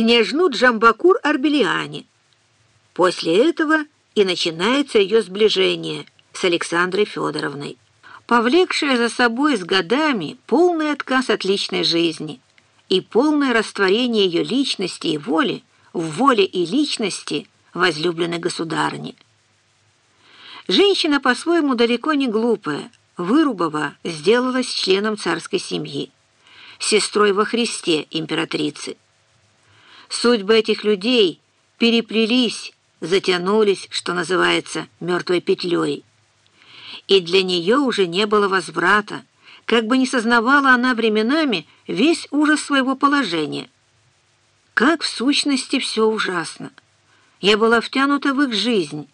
княжну Джамбакур Арбелиане. После этого и начинается ее сближение с Александрой Федоровной, повлекшее за собой с годами полный отказ от личной жизни и полное растворение ее личности и воли в воле и личности возлюбленной государни. Женщина по-своему далеко не глупая, Вырубова сделалась членом царской семьи, сестрой во Христе императрицы. Судьбы этих людей переплелись, затянулись, что называется, мертвой петлей. И для нее уже не было возврата, как бы не сознавала она временами весь ужас своего положения. Как в сущности все ужасно. Я была втянута в их жизнь.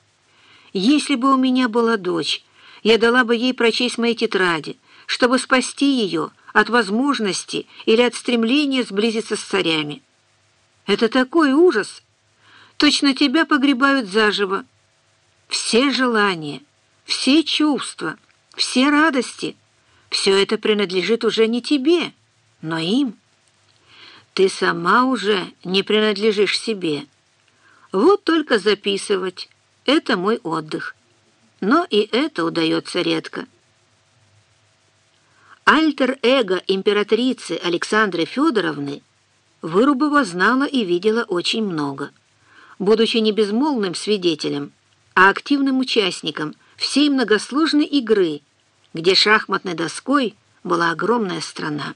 Если бы у меня была дочь, я дала бы ей прочесть мои тетради, чтобы спасти ее от возможности или от стремления сблизиться с царями. Это такой ужас! Точно тебя погребают заживо. Все желания, все чувства, все радости — все это принадлежит уже не тебе, но им. Ты сама уже не принадлежишь себе. Вот только записывать — это мой отдых. Но и это удается редко. Альтер-эго императрицы Александры Федоровны Вырубова знала и видела очень много. Будучи не безмолвным свидетелем, а активным участником всей многосложной игры, где шахматной доской была огромная страна.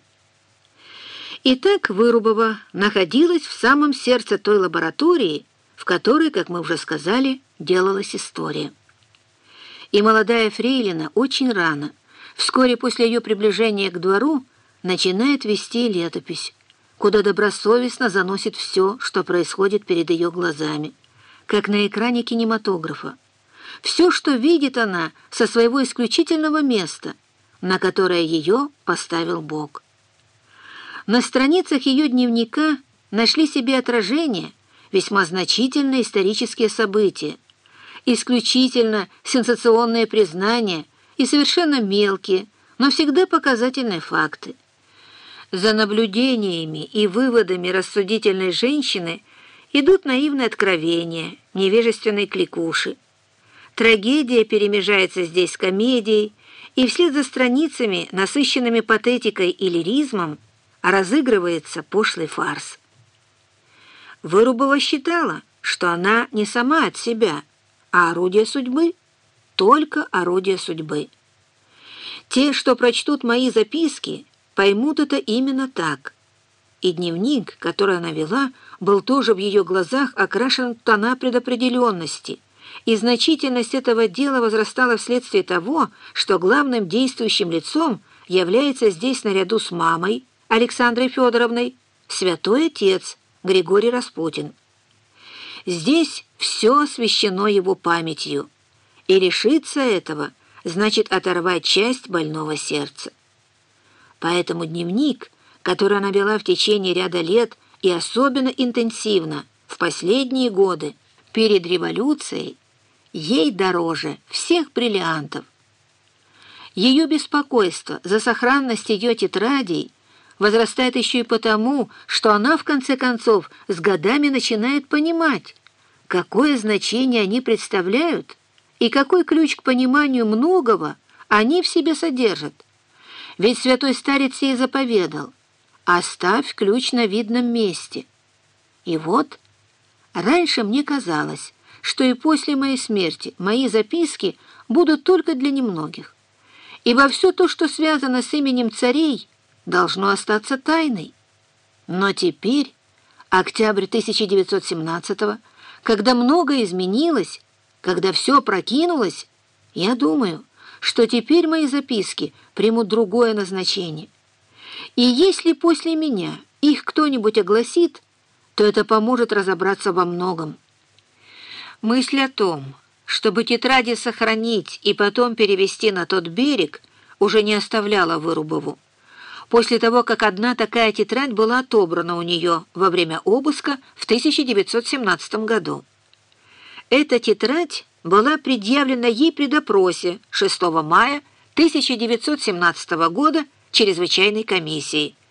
Итак, Вырубова находилась в самом сердце той лаборатории, в которой, как мы уже сказали, делалась история. И молодая фрейлина очень рано, вскоре после ее приближения к двору, начинает вести летопись, куда добросовестно заносит все, что происходит перед ее глазами, как на экране кинематографа. Все, что видит она со своего исключительного места, на которое ее поставил Бог. На страницах ее дневника нашли себе отражение весьма значительные исторические события, исключительно сенсационные признания и совершенно мелкие, но всегда показательные факты. За наблюдениями и выводами рассудительной женщины идут наивные откровения, невежественные кликуши. Трагедия перемежается здесь с комедией, и вслед за страницами, насыщенными патетикой и лиризмом, разыгрывается пошлый фарс. Вырубова считала, что она не сама от себя, а орудие судьбы, только орудие судьбы. Те, что прочтут мои записки, поймут это именно так. И дневник, который она вела, был тоже в ее глазах окрашен в тона предопределенности, и значительность этого дела возрастала вследствие того, что главным действующим лицом является здесь наряду с мамой Александрой Федоровной святой отец Григорий Распутин. Здесь все освящено его памятью, и решиться этого значит оторвать часть больного сердца. Поэтому дневник, который она вела в течение ряда лет и особенно интенсивно в последние годы перед революцией, ей дороже всех бриллиантов. Ее беспокойство за сохранность ее тетрадей возрастает еще и потому, что она, в конце концов, с годами начинает понимать, какое значение они представляют и какой ключ к пониманию многого они в себе содержат. Ведь святой старец ей заповедал «Оставь ключ на видном месте». И вот, раньше мне казалось, что и после моей смерти мои записки будут только для немногих, ибо все то, что связано с именем царей, должно остаться тайной. Но теперь, октябрь 1917 когда многое изменилось, когда все прокинулось, я думаю, что теперь мои записки примут другое назначение. И если после меня их кто-нибудь огласит, то это поможет разобраться во многом. Мысль о том, чтобы тетради сохранить и потом перевести на тот берег, уже не оставляла Вырубову. После того, как одна такая тетрадь была отобрана у нее во время обыска в 1917 году. Эта тетрадь была предъявлена ей при допросе 6 мая 1917 года чрезвычайной комиссией.